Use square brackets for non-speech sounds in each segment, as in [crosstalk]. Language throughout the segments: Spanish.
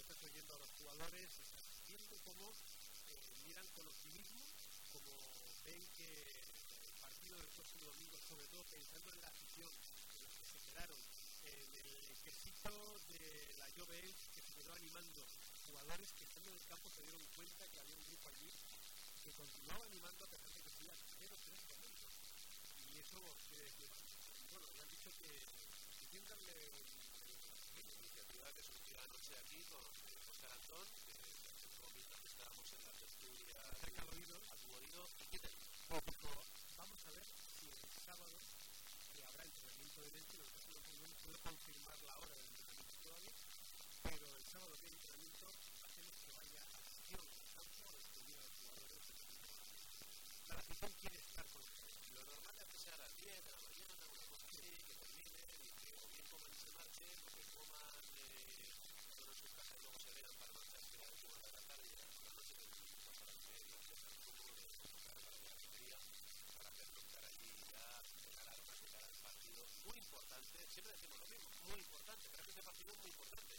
estás oyendo a los jugadores, viendo cómo eh, miran con optimismo, como ven que el partido del próximo domingo, sobre todo pensando en la afición, en los que se quedaron, en el quesito de la Jove que se quedó animando jugadores que estando en el campo se dieron cuenta que había un grupo allí que continuaba animando a pesar de que estuviera 0-3 momentos. Y eso bueno, me han dicho que, que darle una iniciativa surgió anoche aquí con José Antón, que mientras que estábamos en la tertulia cerca al oído, a tu oído, y qué te Vamos a ver si el sábado que habrá entrenamiento de Elche, no, no puedo confirmar la hora del entrenamiento todavía, pero el sábado que hay entrenamiento hacemos que vaya acción al campo a despedir a los jugadores la afición quiere estar con nosotros. Lo normal es que sea a las 10 de la mañana, una cosa así, que terminen y que o bien coman y se marchen, o que coman siempre decimos lo mismo, muy importante, pero este partido es muy importante.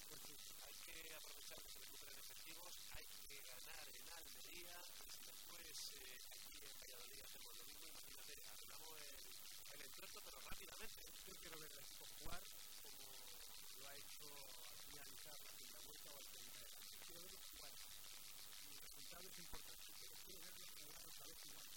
Hay que aprovechar que se recuperen efectivos, hay que ganar en Almería, después aquí en Valladolid hacemos lo mismo, imagínate, arreglamos el, el entrosto, pero rápidamente. Yo quiero ver equipo jugar como lo ha hecho al finalizar la primera vuelta o al terminar el año. Quiero verlo jugar. Mi resultado es importante, pero quiero verlo jugar otra vez igual.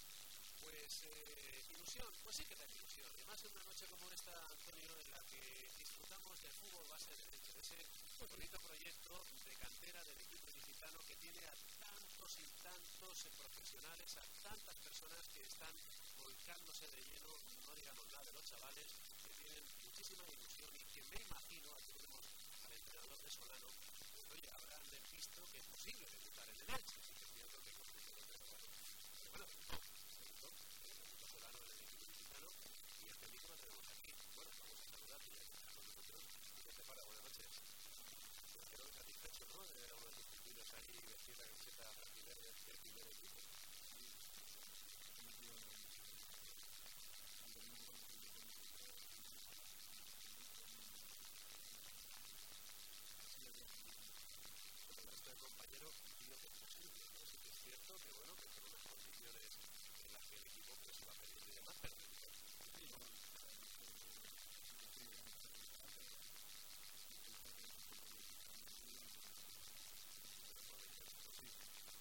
Pues eh, ilusión, pues sí que da ilusión. Además, en una noche como esta, Antonio, en la que disfrutamos del fútbol base de ese bonito proyecto de cantera del equipo licitano que tiene a tantos y tantos profesionales, a tantas personas que están volcándose de lleno, no digamos nada de los chavales, que tienen muchísima ilusión y que me imagino, aquí tenemos al entrenador de Solano, pues oye, habrán visto que es posible debutar en el Elche, así que es cierto que como pero bueno, no, Solano del equipo licitano y este micro lo tenemos aquí. Bueno, vamos a saludarte ya está con nosotros y que te para, buenas noches. Pues creo que satisfecho, ¿no? De ver a uno de tus pupilos ahí vestir la camiseta brasileña del primer equipo. Con el resto de compañeros, digo que es posible, ¿no? Sí que es cierto que, bueno, que son unas condiciones en las que el equipo pues iba a pedir y demás, pero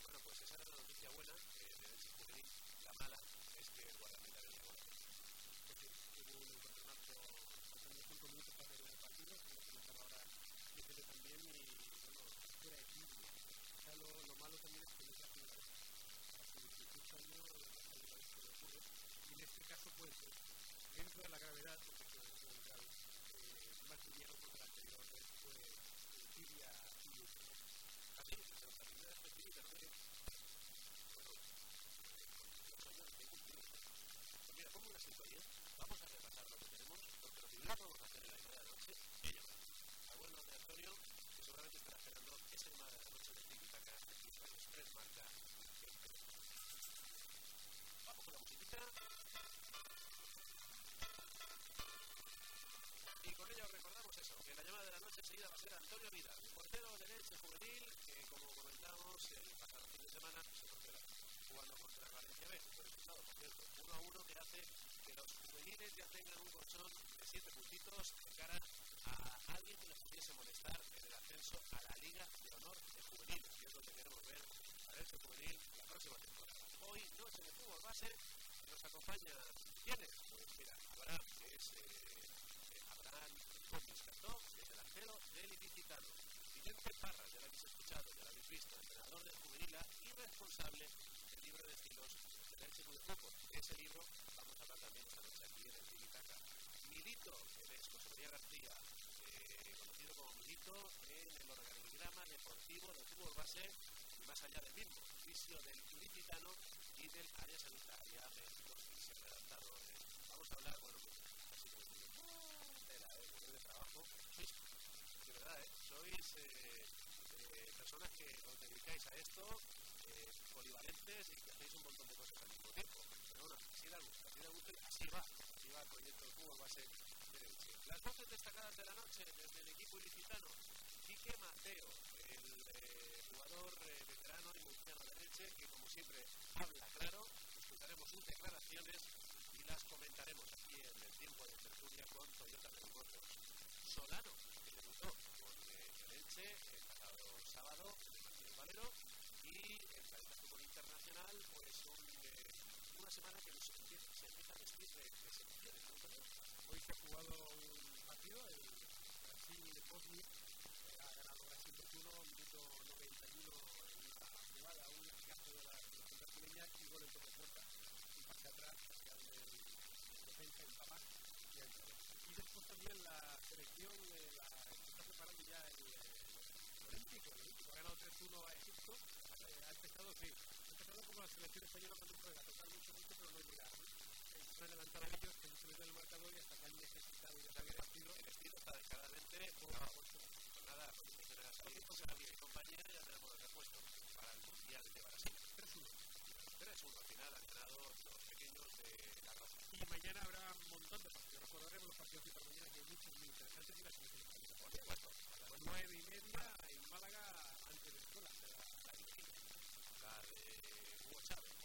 Bueno, pues esa era la noticia buena eh, de Elche Juvenil. La mala es que el guardameta venía bueno. porque tuvo un encontronazo faltando cinco minutos para terminar el partido, como comentaba ahora Vicente también, y bueno, fuera de equilibrio. O sea, lo, lo malo también es que no es la primera vez. Hace 18 años no es la primera vez que le ocurre. Y en este caso, pues, de la gravedad, porque esto es muy eh, más liviano porque la anterior fue eh, tibia y lucha, ¿no? Así, desde la primera vez que sí, pero que, bueno, los años que cumplido. Pues mira, como una sintonía, vamos a repasar lo que tenemos, porque lo primero que vamos a hacer en la de la noche es llamar a buen de que seguramente estará esperando esa llamada de la noche de Tiki-Taka, aquí en Express Marca. Vamos con la musiquita. Con ella os recordamos eso, que la llamada de la noche enseguida va a ser Antonio Vidal, portero de Leche Juvenil, que como comentamos el fin de semana se portera jugando contra Valencia B. Un resultado, por cierto, 1 a 1 que hace que los juveniles ya tengan un colchón de 7 puntitos de cara a alguien que les pudiese molestar en el ascenso a la Liga de Honor de Juveniles, que es donde queremos ver a Leche Juvenil la próxima temporada. Hoy, noche de fútbol base, nos acompaña ¿Quiénes? Pues mira, Abraham, que es eh, Abraham Gómez Cantó, el delantero del Ilicitano. Vicente Parras, ya lo habéis escuchado, ya lo habéis visto, entrenador del Juvenil y responsable del libro de estilos del Elche Club de. De ese libro vamos a hablar también esta noche aquí en el Tiki-Taka. Milito, que es José María García, eh, conocido como Milito en el organigrama deportivo del fútbol base y más allá del mismo, oficio del Ilicitano y del área sanitaria de los. Vamos a hablar, bueno, pues, así como de la eh, de trabajo. Sois, de verdad, ¿eh? Sois eh, eh, personas que os dedicáis a esto, eh, polivalentes y que hacéis un montón de cosas al mismo tiempo. Pero bueno, así da gusto, así da gusto así va, así va el proyecto del fútbol base de Elche. Las voces destacadas de la noche desde el equipo ilicitano. Quique Mateo, el jugador veterano y murciano de leche, que como siempre habla claro, escucharemos sus declaraciones y las comentaremos aquí en el tiempo de tertulia con Toyota de. Solano, eh, Leche el pasado sábado en Valero y el Planeta Fútbol Internacional, pues un, eh, una semana que nos empieza, se empieza a vestir de, de sensaciones. Hoy se ha jugado un partido, el Brasil de Bosnia, ha ganado Brasil 2-1, minuto 91 en una jugada, un caso de la brasileña y gol en torno puerta, un pase atrás el defensa en y el Y después también la selección eh, la, está preparando ya el, el Olímpico ha ganado 3-1 a Egipto, ha empezado, sí, ha empezado como la selección española cuando juega, tocar mucho, mucho, pero no llega. Eh, se adelantaron ellos, que se les da el marcador y hasta que han necesitado ya el estilo, el estilo está descaradamente pues nada, pues será mi compañía ya tenemos el repuesto para el Mundial de Brasil. 3-1. 3-1 al final han ganado los pequeños de la raza. Y mañana habrá un montón de partidos. Recordaremos los partidos de para mañana que hay muchos muy interesantes y la selección española. Por supuesto. Nueve y media en Málaga ante Venezuela. La la de Hugo Chávez,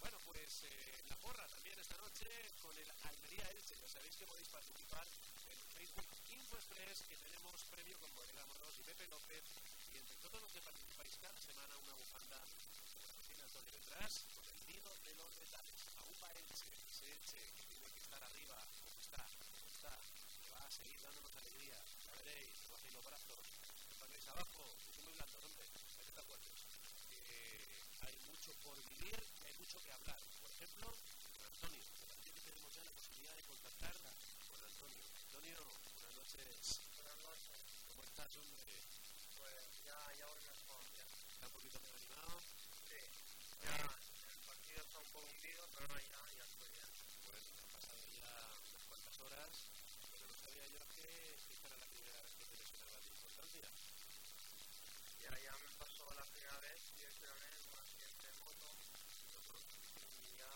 Bueno, pues eh, la porra también esta noche con el Almería Elche. Ya sabéis que podéis participar en Facebook InfoExpress, que tenemos premio con Bodega Moros y Pepe López. Y entre todos los que participáis cada semana, una bufanda la cocina Antonio detrás, con el nido de los detalles. Aupa Elche, ese Elche que tiene que estar arriba, como está, como está, que va a seguir dándonos alegría. Ya veréis, bajéis los brazos, pongáis abajo, que muy blando, hombre, que estar fuertes. hay mucho por vivir, hay mucho que hablar. Por ejemplo, con Antonio, que tenemos ya la posibilidad de contactar con Antonio. Antonio, buenas noches. Buenas noches. ¿Cómo estás, hombre? Pues ya, ya voy mejor. Ya. ¿Está un poquito más animado? Sí. Ya el partido está un poco hundido, pero ya, ya estoy bien. Bueno, han pasado ya unas cuantas horas, pero no sabía yo que esta era la primera vez que te lesionabas de importancia. Ya, ya me pasó la primera vez, directamente en un accidente de moto. Y ya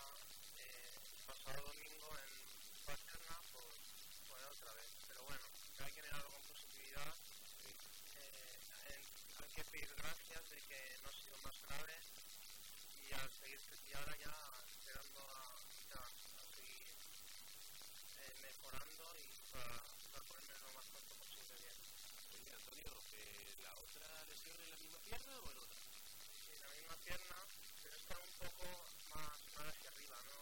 eh, pasado domingo en Paterna, pues fue otra vez. Pero bueno, hay que mirarlo con positividad. Eh, hay que pedir gracias de que no ha sido más grave y al seguir y ahora ya esperando a, a seguir eh, mejorando y para, para ponerme lo más pronto posible bien. Oye, Antonio, eh, ¿la otra lesión en la misma pierna o en otra? Sí, la misma pierna, pero está un poco más, más hacia arriba, ¿no?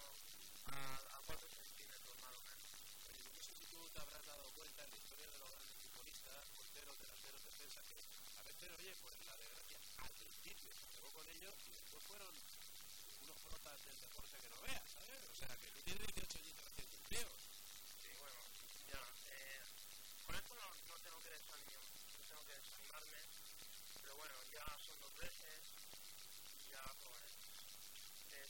A, a 4 centímetros más o menos. Oye, no sé si tú te habrás dado cuenta en la historia de los grandes futbolistas, porteros, delanteros, defensas, que a veces, oye, pues la desgracia al principio se pegó con ellos y después fueron unos frotas del deporte que no veas, ¿sabes? O sea, que tú tienes 18 años recién cumplidos. Sí, bueno, ya. Eh, con esto no, no tengo que desanimar, no tengo que desanimarme, pero bueno, ya son dos veces, ya pues, eh,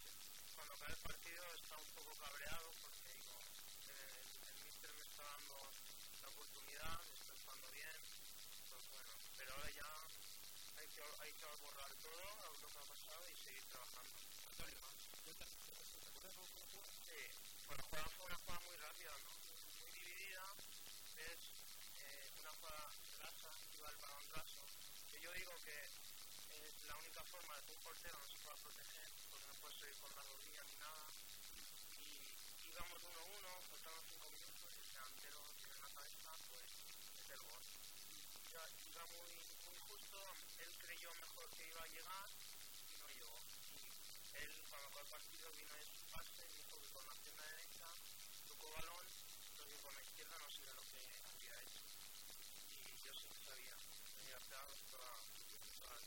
cuando cae el partido está un poco cabreado porque digo, eh, el, míster me está dando la oportunidad, estoy jugando bien, pues bueno, pero ahora ya hay que, hay que borrar todo lo que ha pasado y seguir trabajando. Sí, bueno, fue una jugada muy rápida, ¿no? Muy dividida, es eh, una jugada rasa, que va el balón raso, que yo digo que es la única forma de que un portero no se pueda proteger, porque no puede seguir con la rodilla ni nada, y íbamos 1-1, faltaban 5 minutos, y el delantero tiene la cabeza, pues es el gol. Ya iba muy, justo, él creyó mejor que iba a llegar, y no llegó. Y él, cuando acabó el partido, vino a y dijo que con la pierna derecha tocó balón, pero que con la izquierda no sabía lo que había hecho. Y yo sí que sabía, tenía claro toda, toda la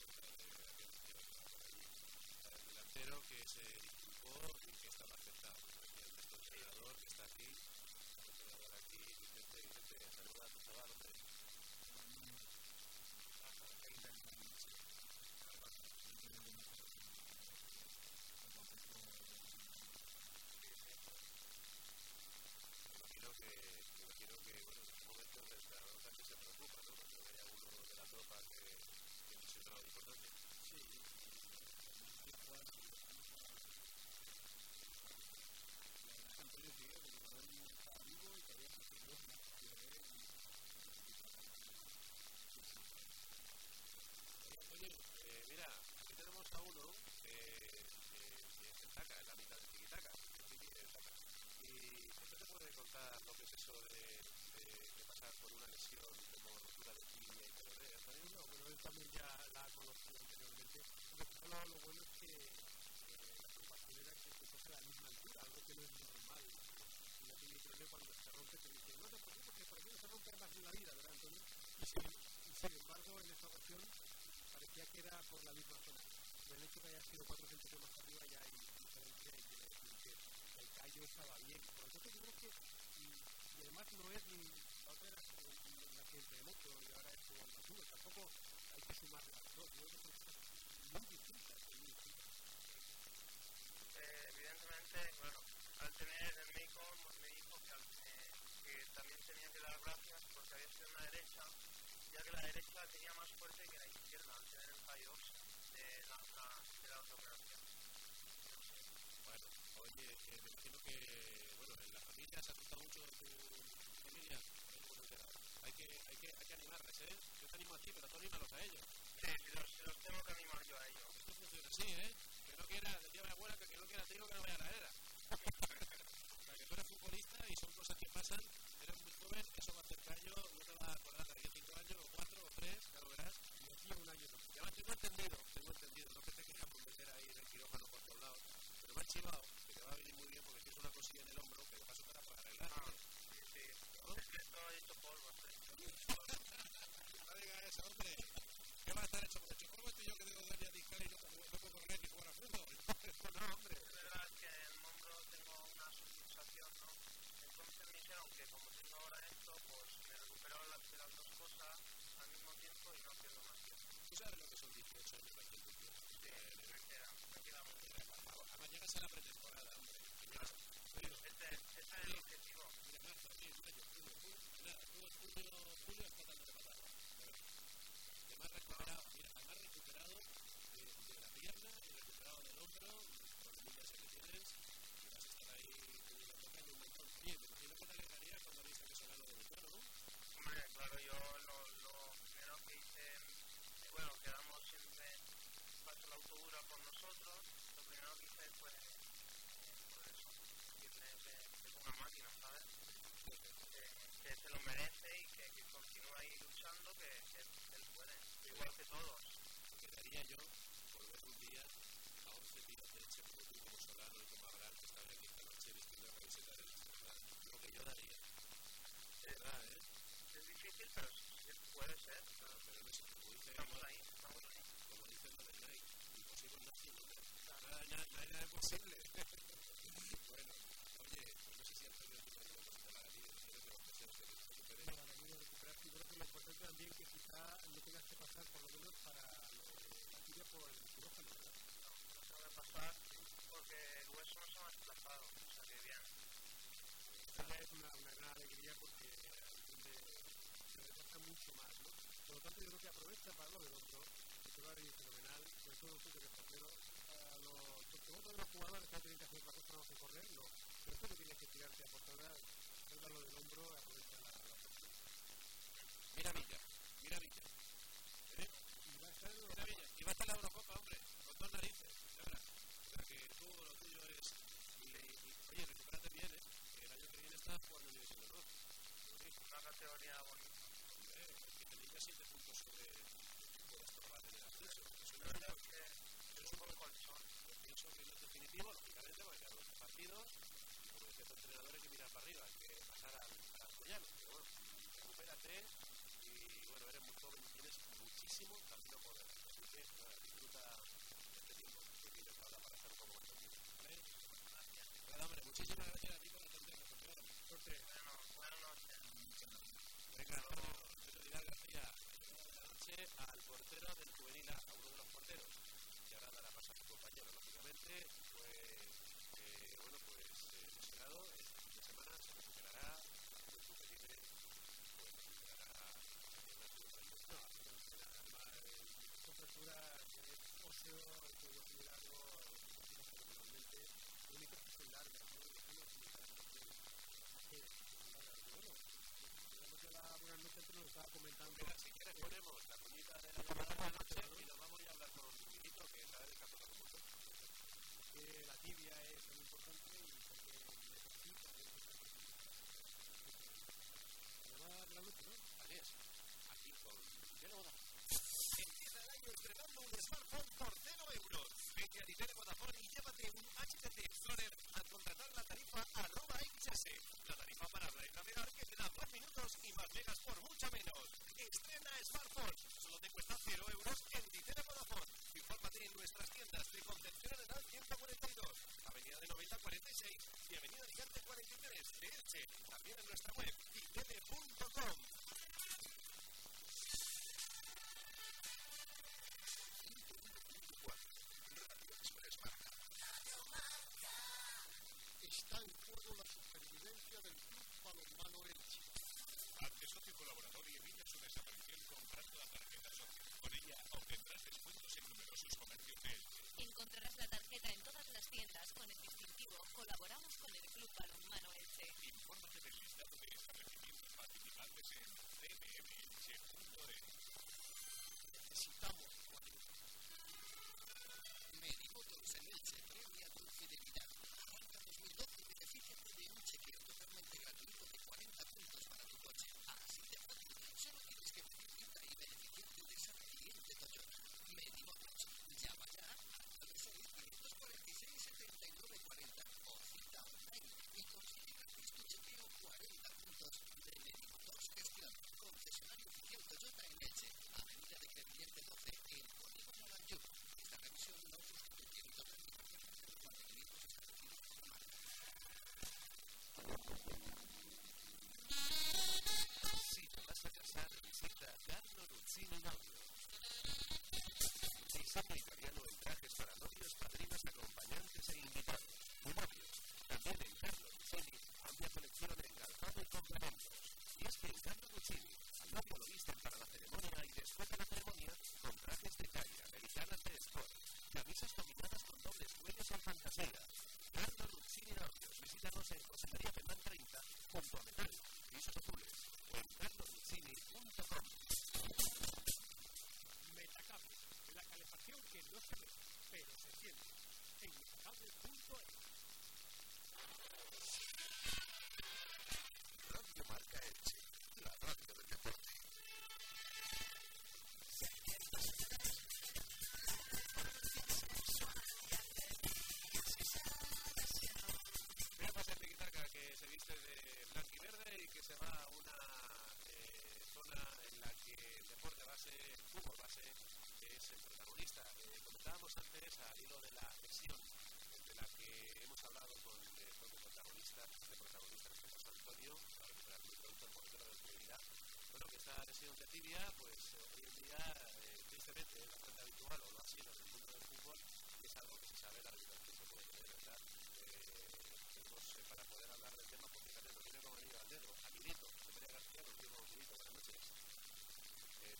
Delantero que se disculpó y que estaba afectado. El nuestro entrenador que está aquí, entrenador aquí, Vicente, Vicente, saluda a tu chaval, hombre. se preocupa, ¿no? De la tropa que, lesionado de importancia. Sí, de, es la mitad de tiquitaca. Y usted te puede contar lo que es eso de, de, de pasar por una lesión como rotura de tibia y todo eso. No, pero él también ya la conocí anteriormente. Lo, lo bueno es que la preocupación era que se a la misma altura, algo que no es normal. Y la tibia cuando se rompe te dice, no te preocupes, que por aquí no se rompe más en la vida, ¿verdad, Antonio? Y sin, embargo, en esta ocasión parecía que era por la misma zona el hecho de que haya sido 4 centímetros más arriba ya hay diferencia y que, el callo estaba bien. Por lo yo creo que, y, además no es ni otra era un accidente de moto y ahora es como el tampoco hay que sumar las dos. Yo creo que son muy distintas. Muy distintas. Eh, evidentemente, bueno, al tener el médico me dijo que, eh, también tenía que dar gracias porque había sido una derecha, ya que la derecha tenía más fuerte que la izquierda al tener el fallo Me imagino que, bueno, en la familia se ha gustado mucho tu familia. Pues, eh, hay que, hay, que, hay que animarles, ¿eh? Yo te animo a ti, pero tú anímalos a ellos. Sí, los, los tengo que animar yo a ellos. Esto funciona así, ¿eh? Que no quiera, decía mi abuela, que, que no quiera trigo, que no vaya a la era. o sea, que tú eres futbolista y son cosas que pasan, eres muy joven, eso va a hacer callo, no te vas a acordar de aquí a 5 años, o 4, o 3, ya lo verás, y aquí un año no. Y además tengo entendido, tengo entendido, no que te quieras convencer ahí en el quirófano por todos lados, pero me han chivado en el hombro, pero paso para arreglar. No, sí, eso, Encontrarás la tarjeta en todas las tiendas con el distintivo Colaboramos paisaje italiano en trajes para novios, padrinas, acompañantes e invitados. Y novios. También en Carlo Lucini, amplia colección de engalpado y complementos. Y es que en Carlo Lucini, al novio lo visten para la ceremonia y después de la ceremonia con trajes de talla, americanas de sport, camisas combinadas con dobles cuellos en fantasía. Carlo Lucini Novios, visítanos en José María Penal 30, junto a Metal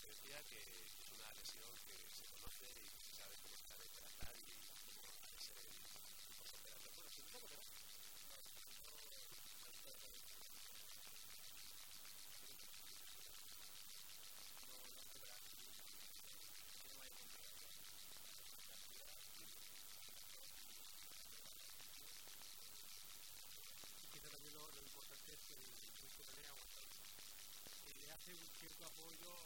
decía que es una lesión que se conoce y que se sabe cómo tratar y cómo va a ser el. Bueno, sin embargo, ¿verdad? Lo importante es que aguantar. Le hace un cierto apoyo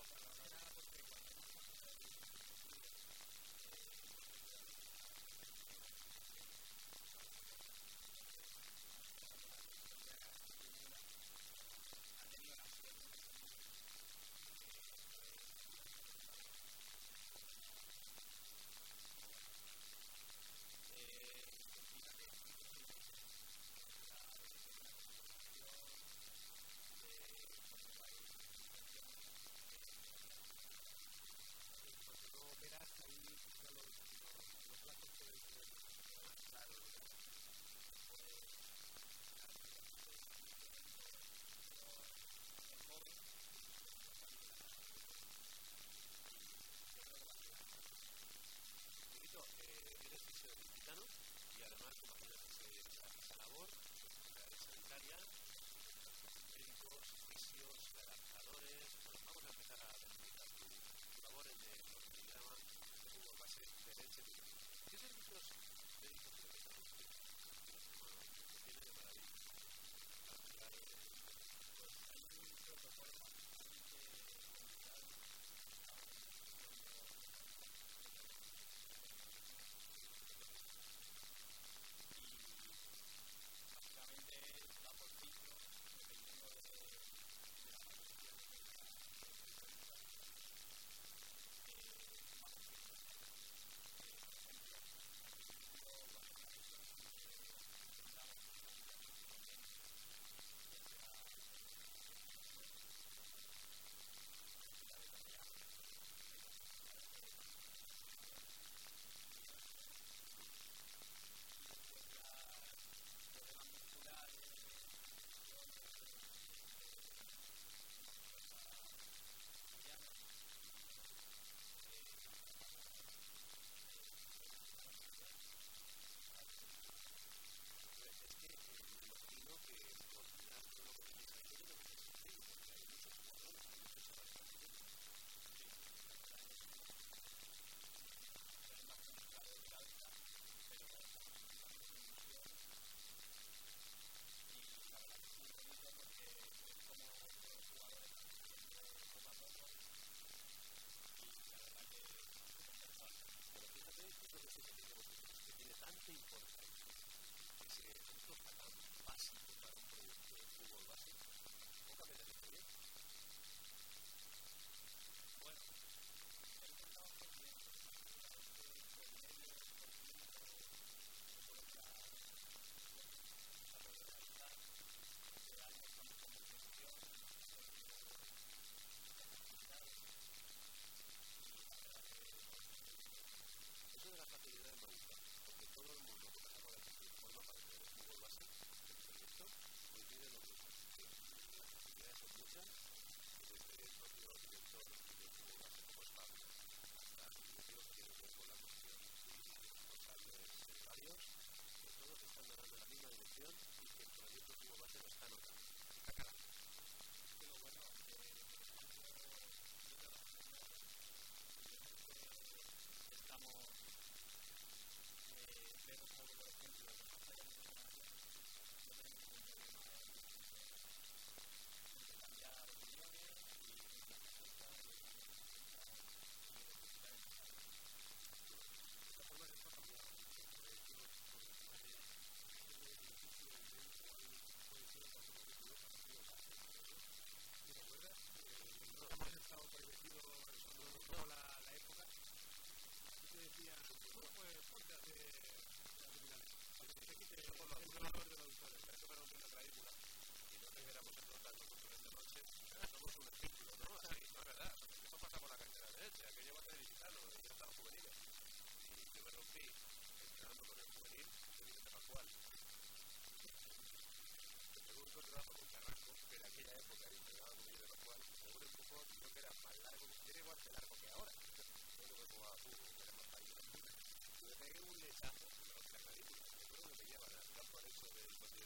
de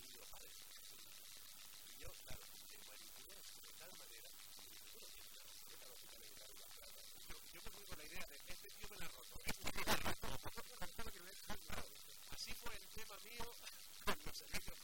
y yo, claro, te manipulé de tal manera yo la idea de este tío me la ha roto, este tío me la ha roto, Así fue el tema mío. [laughs] Con los servicios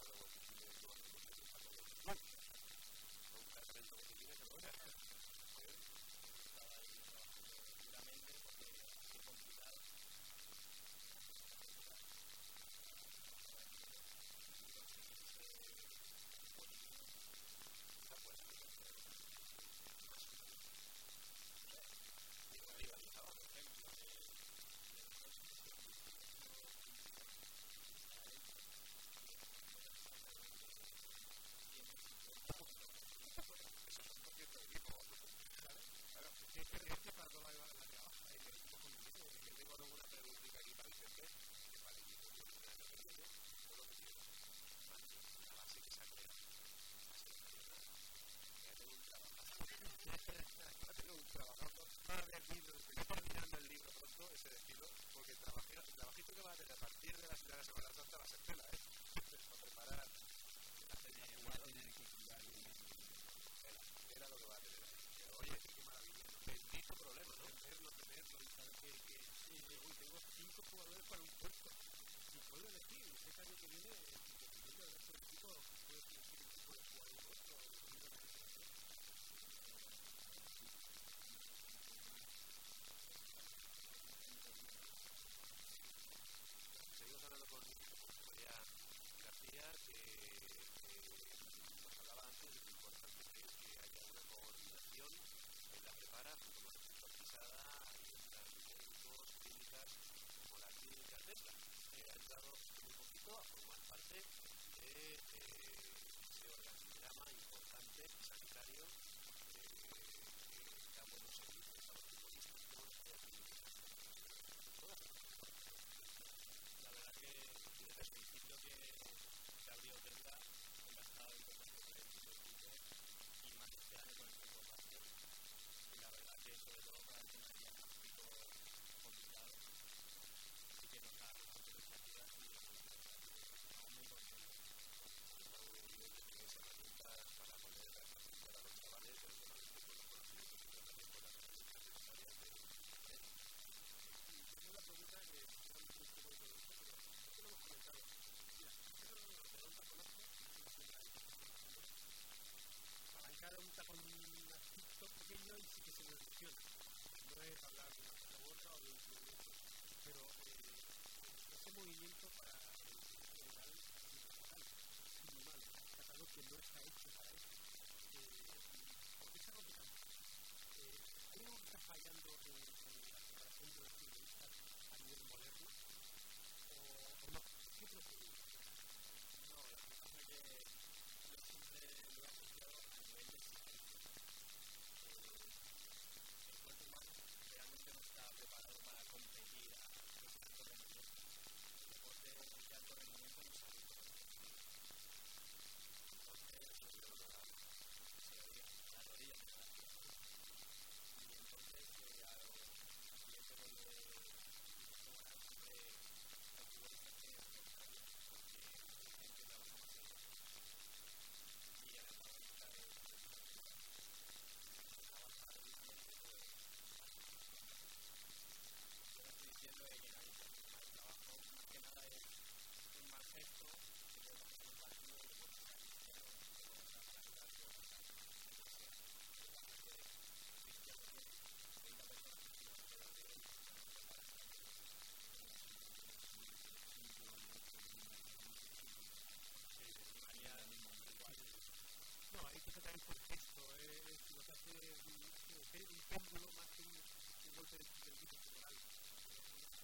más.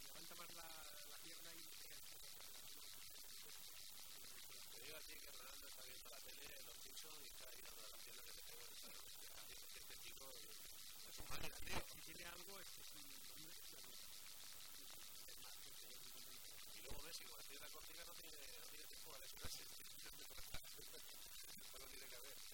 Levanta más la, pierna y Te digo a ti que Ronaldo está viendo la tele en los y está la pierna que el es un mal. Si tiene algo es que es un Y luego Messi, cuando tiene la cortina no tiene, no tiene tiempo a lesionarse. Tiene que.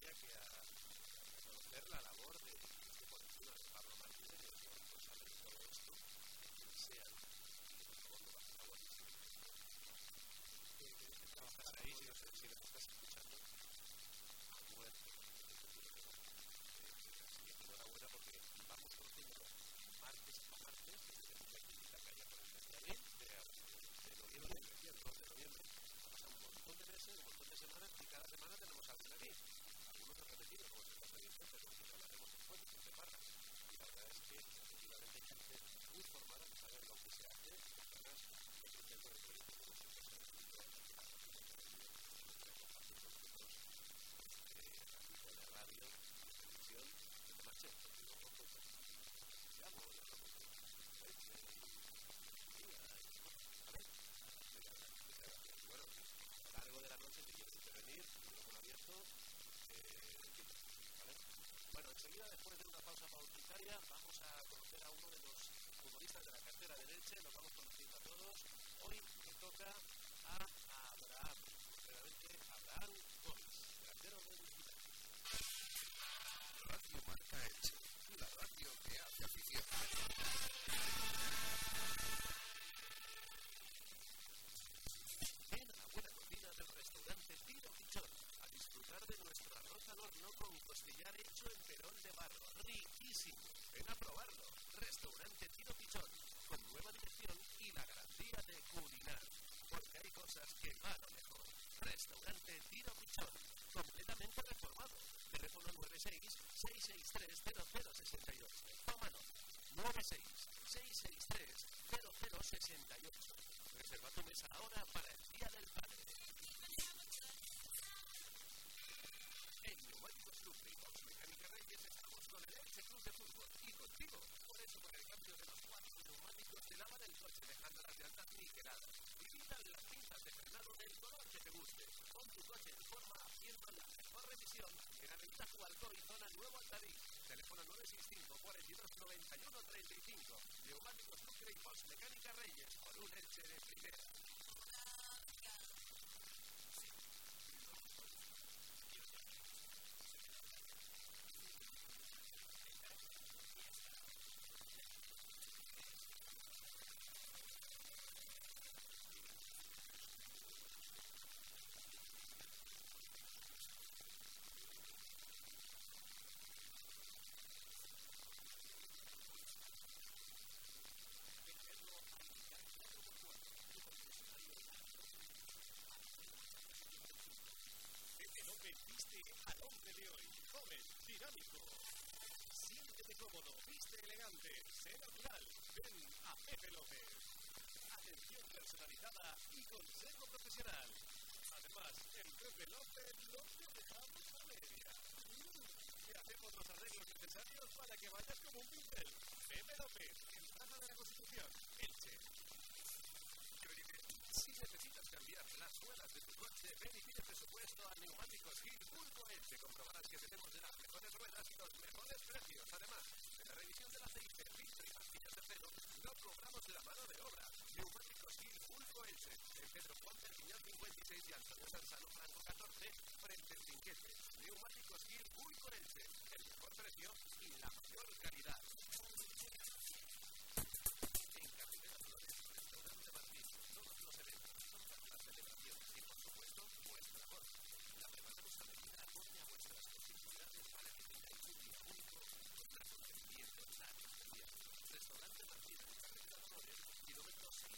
que eh, a reconocer la labor de, de de Pablo Martínez, responsable de todo esto, quien sea, que ahí, si nos, estás escuchando, a muerte. Porque vamos martes a martes, desde la calle por el de abril, de noviembre, el 2 de noviembre. De de y cada semana tenemos alguien aquí entonces nosotros hablaremos después de sus. Y la verdad es que efectivamente hay gente muy formada que sabe lo que se hace, radio, televisión, poco la de la noche, si quieres intervenir, abierto, eh, pero enseguida, después de una pausa publicitaria, vamos a conocer a uno de los futbolistas de la cartera de Leche, los vamos conociendo a todos. Hoy le toca a Abraham, realmente Abraham Gómez, delantero de Radio Marca Elche, la radio que hace afición. Pues costillar hecho en perón de barro, riquísimo. Ven a probarlo. Restaurante Tiro Pichón, con nueva dirección y la garantía de culinar. Porque hay cosas que van a mejor. Restaurante Tiro Pichón, completamente reformado. Teléfono 96-663-0068. Tómalo. 96-663-0068. Reserva tu mesa ahora para el Día del Padre. Jesús de y contigo. Por eso, con el cambio de los cuatro neumáticos, te lavan el coche dejando las llantas niveladas. Visitan las pinzas de frenado del color que te guste. Con tu coche en forma, haciendo la mejor revisión en la avenida Cualcó zona Nuevo Altarí. Teléfono 965 42 91 35. Neumáticos Lucre y Mecánica Reyes, con un Elche de primera. Hombre de hoy, joven, dinámico. Siéntete cómodo, viste elegante, sé natural. Ven a Pepe López. Atención personalizada y consejo profesional. Además, en Pepe López no te dejamos a media. Te hacemos los arreglos necesarios para que vayas como un pincel. Pepe López, en Plaza de la Constitución, Elche. Si necesitas cambiar las suelas de coche, ven y pide presupuesto a Neumáticos Gil Pulco Elche. Comprobarás que tenemos de las mejores ruedas y los mejores precios. Además, en la revisión del aceite, filtro y pastillas de cero, no cobramos la mano de obra. Neumáticos Gil Pulco Elche. En Pedro Ponte, Piñal 56 y Antonio Sanzano Franco 14, frente al Trinquete. Neumáticos Gil Elche. El mejor precio y la mayor calidad.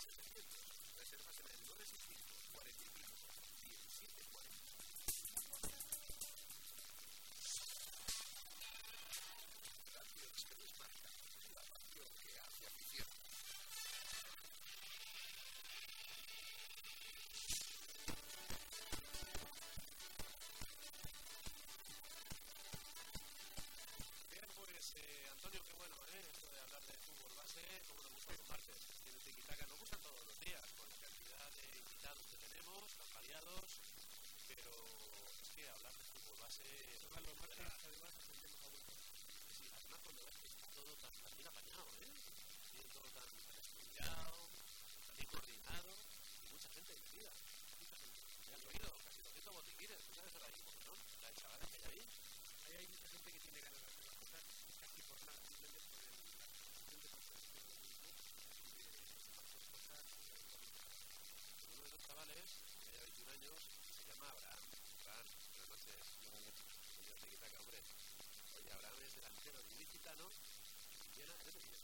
Reservas en el 965 45 1740. Radio Express Marca, la pasión que hace afición. Bien, pues eh, Antonio, qué bueno, ¿eh? Esto de hablar de fútbol base, como nos gusta los martes. Tiene tiquitaca, nos gustan todos los días, con la cantidad de invitados que pero es que hablar de fútbol base... Además, los martes, además, aprendemos a vuelta. Sí, además cuando ves que está todo tan, tan bien apañado, ¿eh? Tiene todo tan, tan estudiado, tan bien coordinado, y mucha gente metida. Mucha gente. Ya has oído, casi 200 botiquines, ¿tú sabes ahora mismo, no? La de chavales que hay ahí. Ahí hay mucha gente que tiene ganas de hacer las cosas casi por nada, simplemente por el, los chavales, que ya 21 años, se llama Abraham. Abraham, buenas noches. Señor Tequitaca, hombre. Oye, Abraham es delantero de Ilicitano y Villena, ¿eres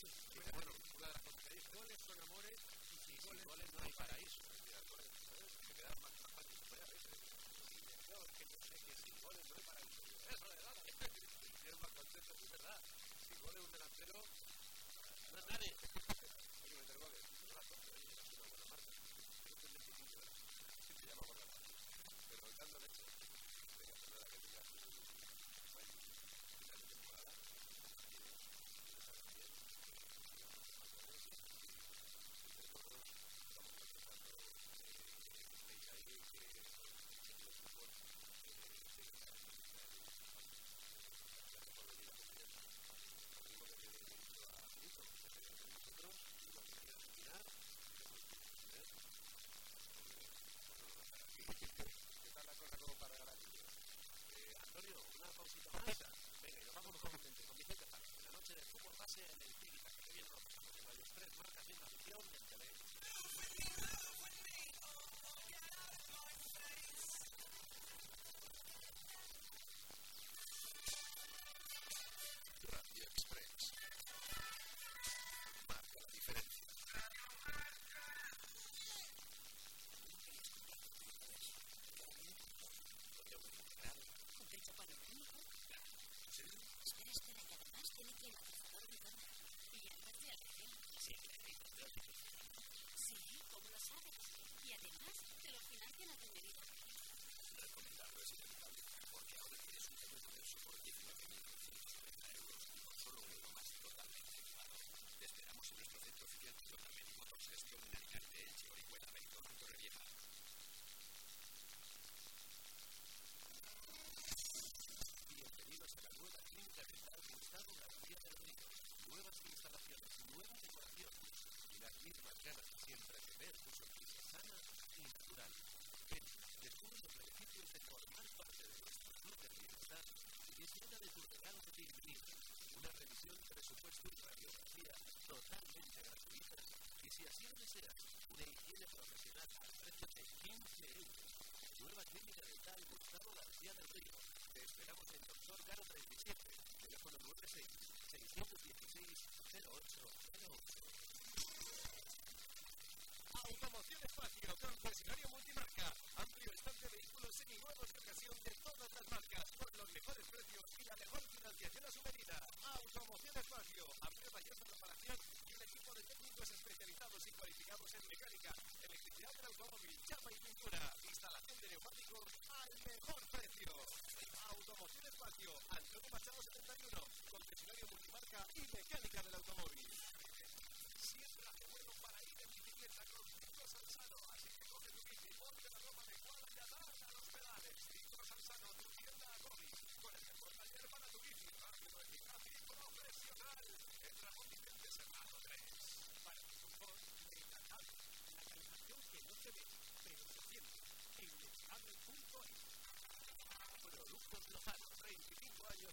Bueno, una de las cosas que dice. Goles son amores y sin goles, goles no hay paraíso. Goles, goles, que quedan más fácil fuera a veces. Yo es que yo sé que sin goles no hay paraíso. Eso es verdad. Es más contento, es verdad. Sin goles un delantero no es nadie. Si así lo deseas, una higiene profesional al precio de 15 euros. Nueva clínica dental Gustavo García del Río. Te esperamos en Doctor Garo 37, teléfono 96 616 0808. Automoción Espacio, concesionario muy mejor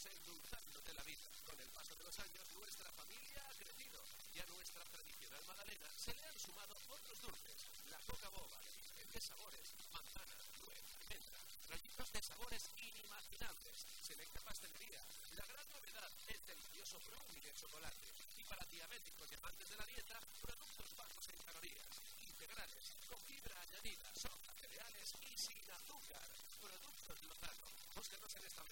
endulzándote la vida. Con el paso de los años, nuestra familia ha crecido y a nuestra tradicional magdalena se le han sumado otros dulces, la coca boba, de sabores, manzana, nuez, almendra, galletas de sabores inimaginables, selecta pastelería, la gran novedad es delicioso brownie de chocolate y para diabéticos y amantes de la dieta, productos bajos en calorías, integrales, con fibra añadida, son cereales y sin azúcar, productos locales. Búscanos en esta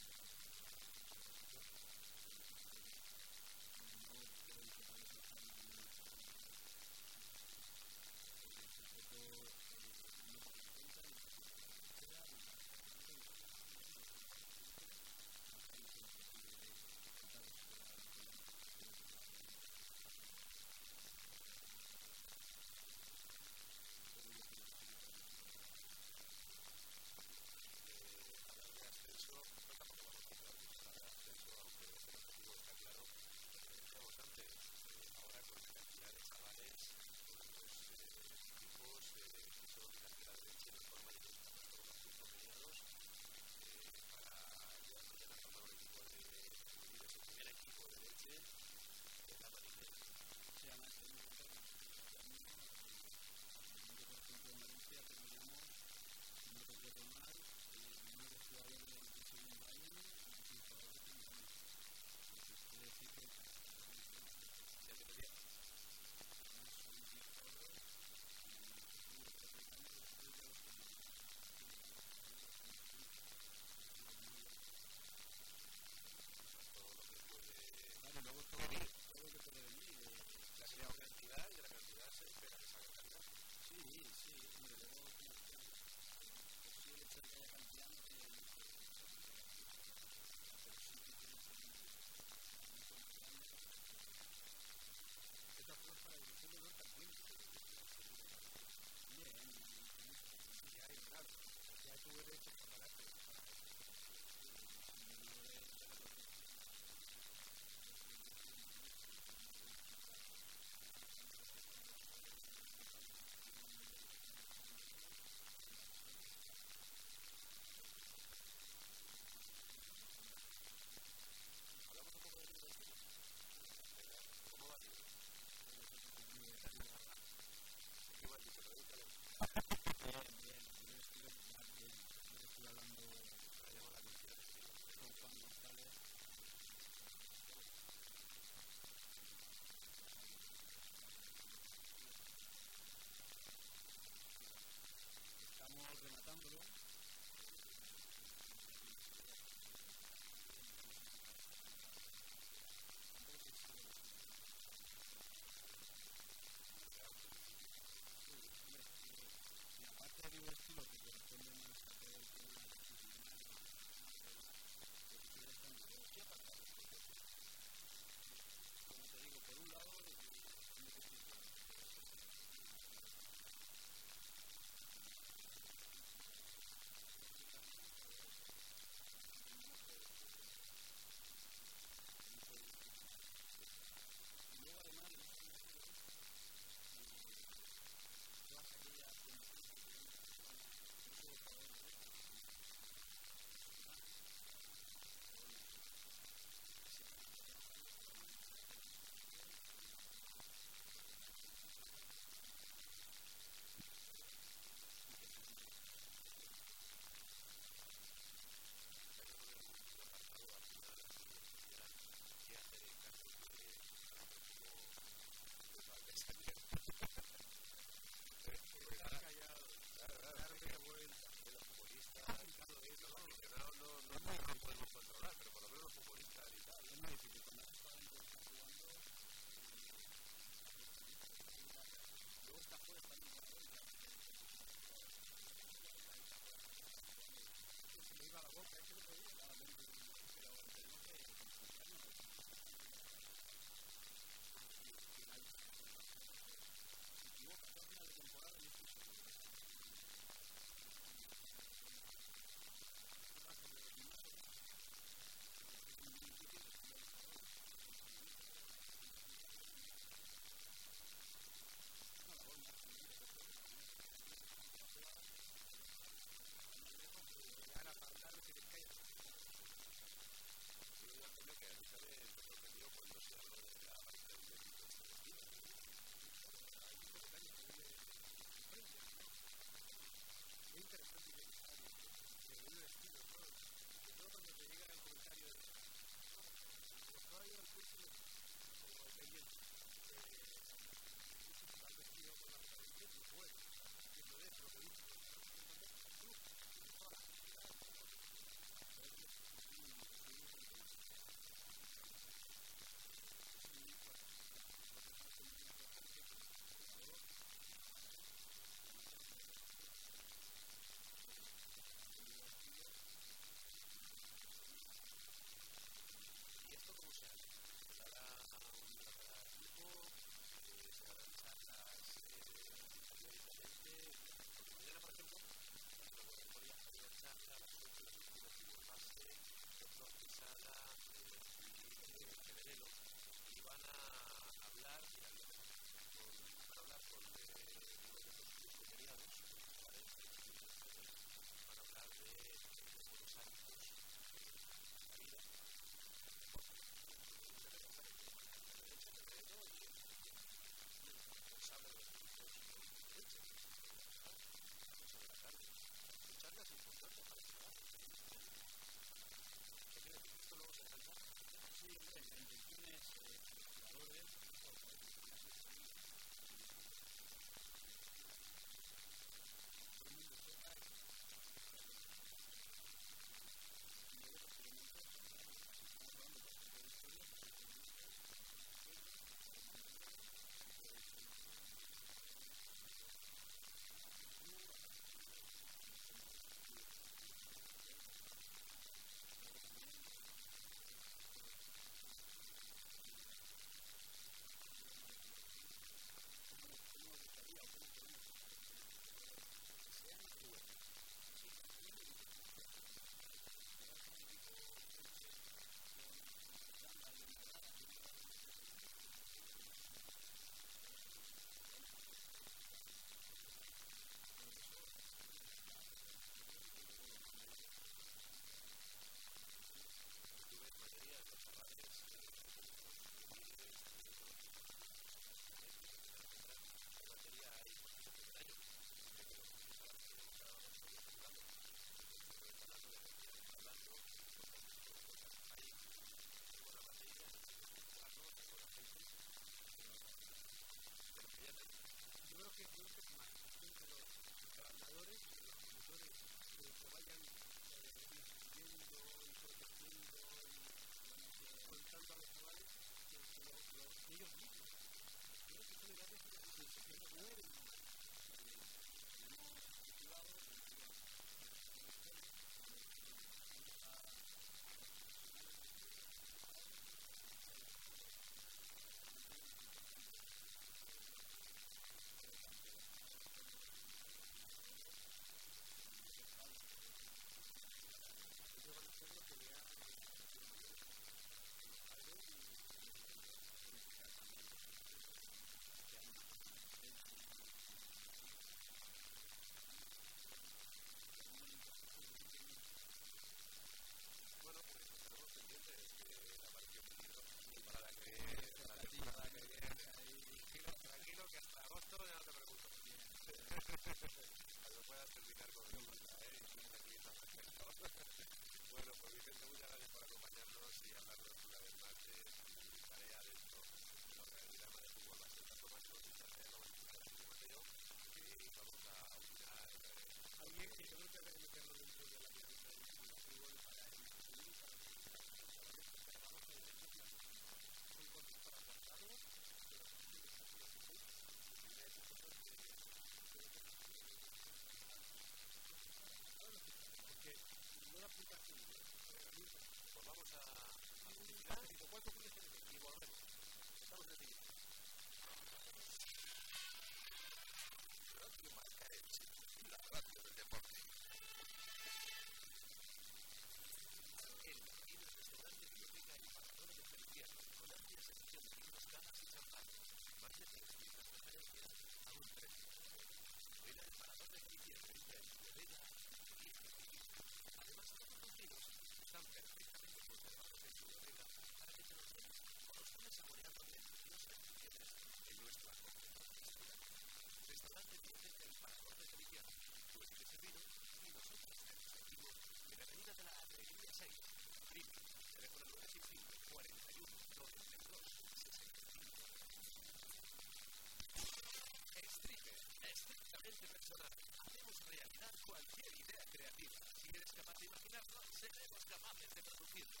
cualquier idea creativa. Si eres capaz de imaginarlo, seremos capaces de producirlo.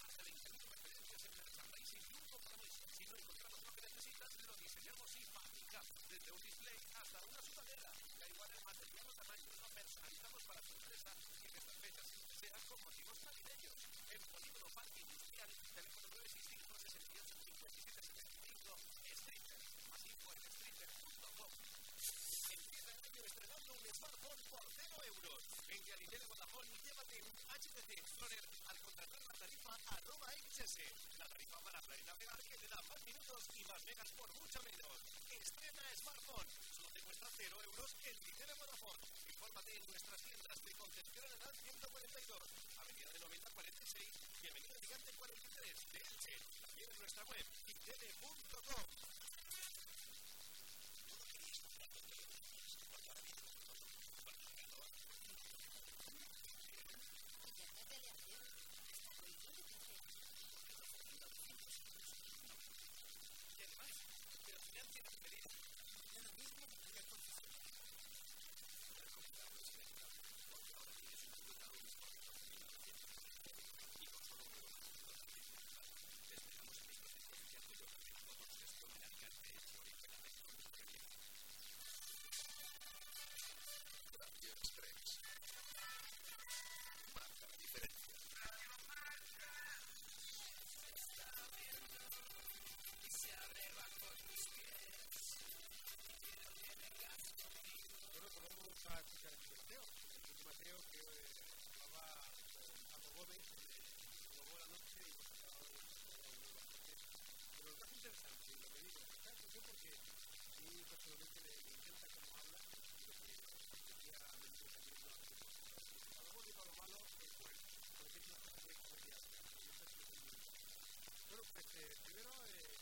Más de 20.000 referencias en merchandising y un compromiso. Si no encontramos lo que necesitas, lo diseñamos y fabricamos. Desde un display hasta una sudadera. Da igual el material o tamaño, lo personalizamos para tu empresa y en estas fechas sean con motivos navideños. En Polígono Parque Industrial, teléfono 965 68 57 75, Stripper. Más info en stripper.com. Empieza el año estrenando un smartphone por 0 euros. Ven que Alinea Vodafone llévate un HTC Explorer al contratar la tarifa arroba XS. La tarifa para hablar y navegar que te da más minutos y más megas por mucho menos. Estrena smartphone. Solo te cuesta 0 euros el Alinea Vodafone. Infórmate en nuestras tiendas de Concepción Arenal 142, Avenida de 9046 y Avenida Gigante 43 de Elche. También en nuestra web itv.com. Paco Gómez, eh, luego la noche y nos hablaba de Pero lo más interesante, lo que digo, está atención porque a mí personalmente me, me encanta cómo habla lo que efectivamente también lo hace. A lo bueno y para lo malo es bueno, porque es una cosa de comedia. Bueno, pues primero eh,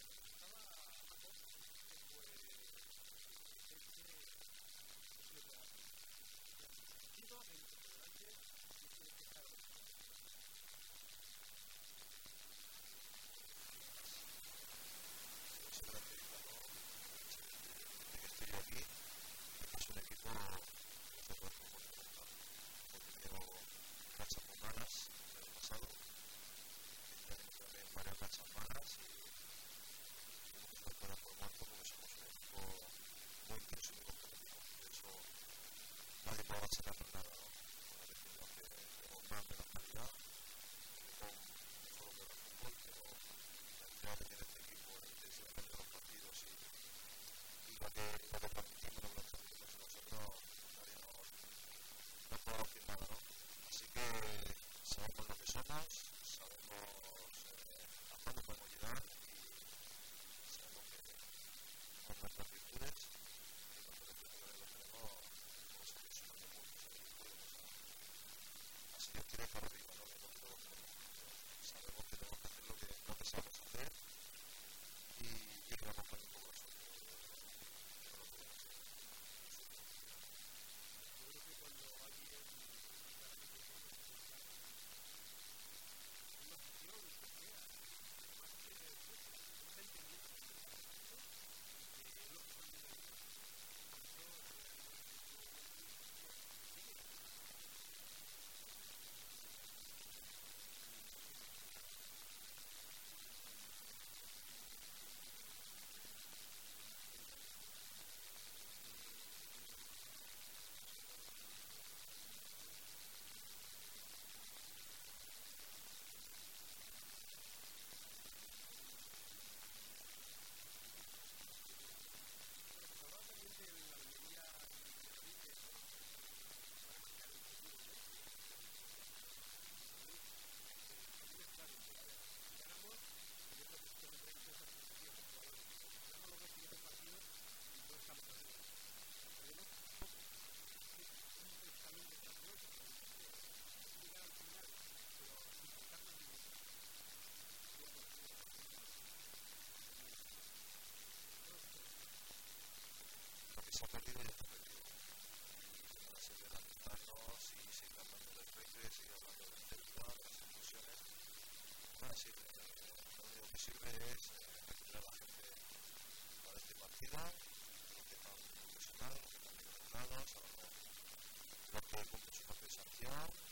nada sirve. Lo único que sirve es a la gente para este partido, que están profesional, lo que están encargados, lo que cumple su propia sanción.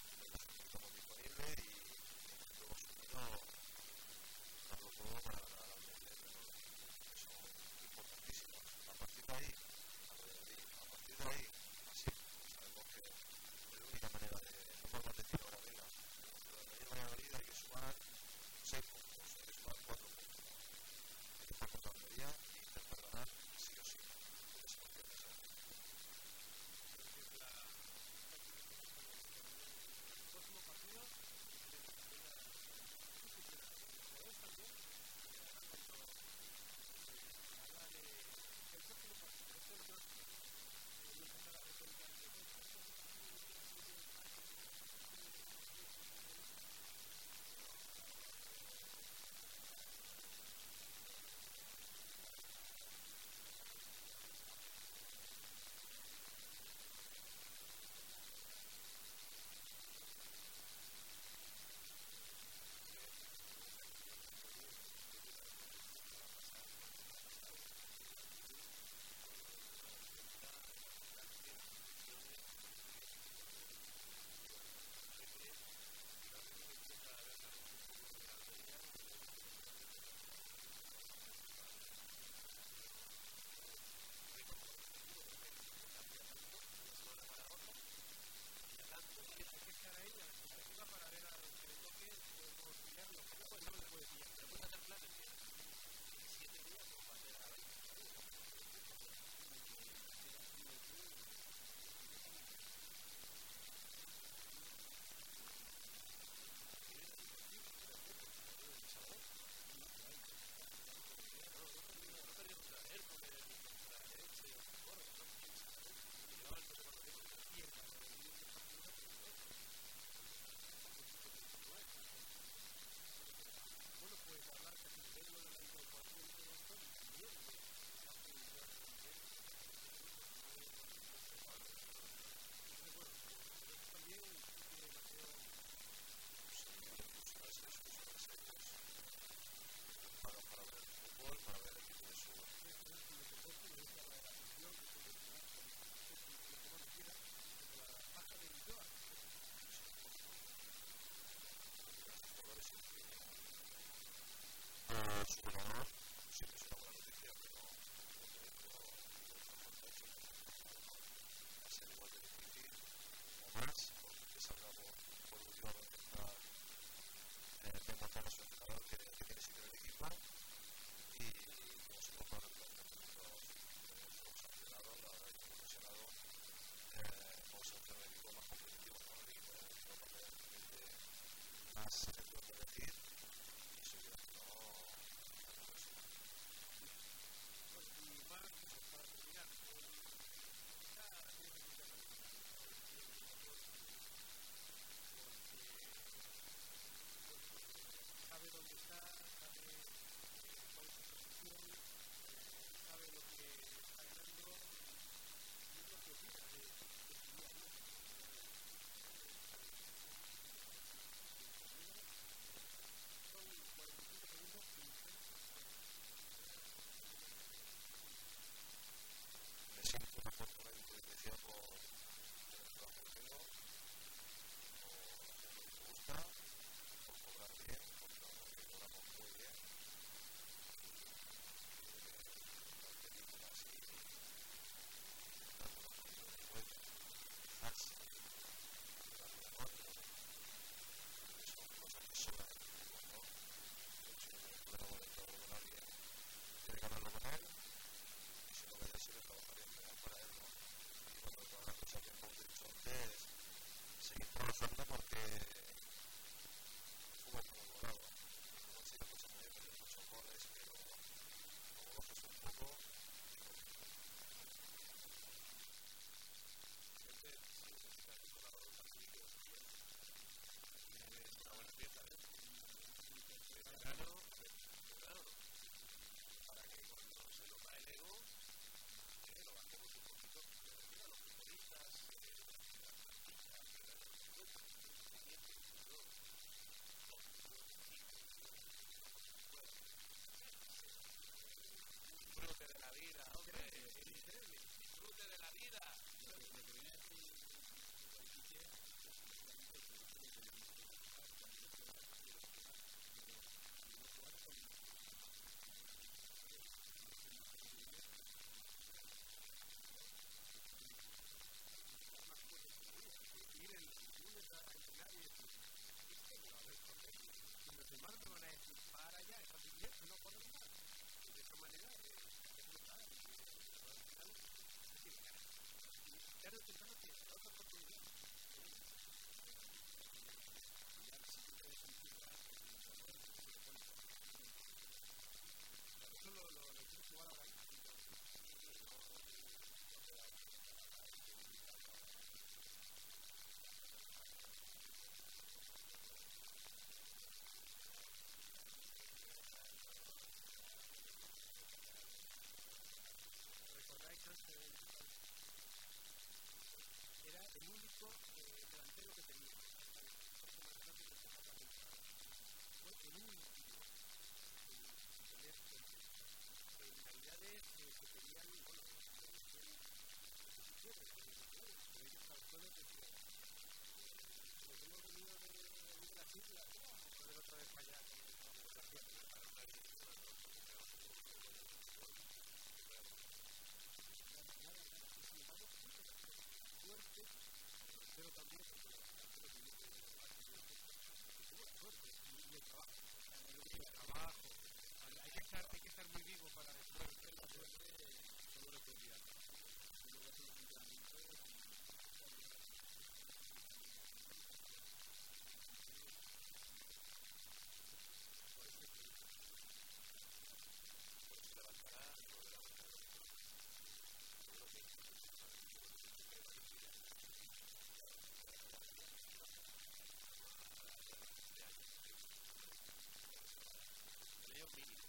Mínimo.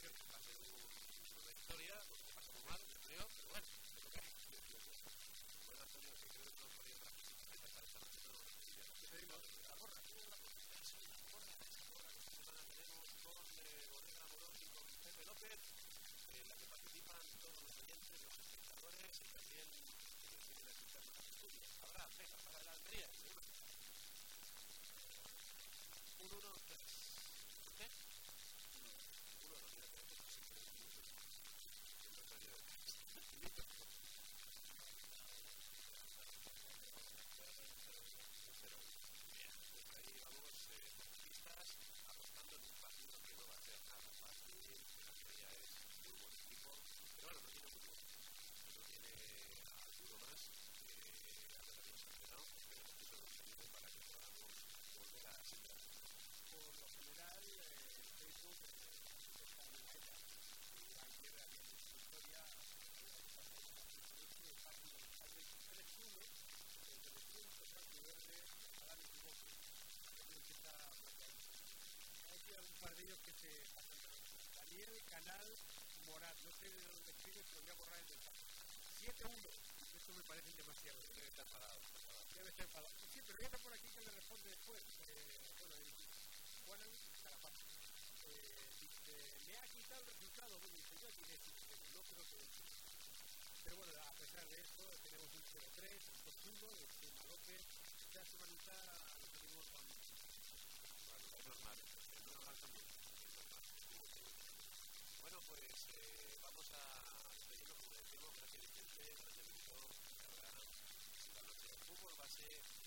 Pero, va a ser una historia, lo que pasa muy mal, yo creo, bueno, que que no has podido otra cosa para esta noche, no, ¿qué te digo? La gorra, ¿qué es la que tenemos con y con en la que participan todos los oyentes, los espectadores y también para la Almería, un 1, 3. ¿Qué? 1, 1, no, mira, pero esto sí que es minutos. El otro día. Minutos. Pero, bien, pues ahí vamos, eh, deportistas, apostando en un partido que no va a ser nada fácil, la Almería es muy buen equipo, pero bueno, no tiene fútbol. No tiene a alguno más que haberlo sancionado, pero necesito los ayude para que podamos volver a seguir por lo general eh, el Facebook eh, está en la era. Y ayer había visto historia, este partido de Padres 3-1, desde los puntos blanco y verde, ojalá me equivoque. También empieza por ahí. Hay que un par de ellos que se pasan de Daniel Canal Morat, no sé de dónde escribe, pero voy a borrar el mensaje. 7-1, esto me parece demasiado. Debe estar parado. Debe estar parado. Sí, pero voy a por aquí que le responde después. Eh, bueno, el Juan Calapaz. Eh, dice, me ha quitado el resultado. Bueno, dice, yo aquí no creo que Pero bueno, a pesar de esto, tenemos un 0-3, un 2-1, este Maloque, esta semanita lo tenemos con... Bueno, es normal, es normal también. Es normal. Bueno, pues eh, vamos a despedirnos, como decimos, gracias Vicente, gracias Víctor, la noche del fútbol. Va a ser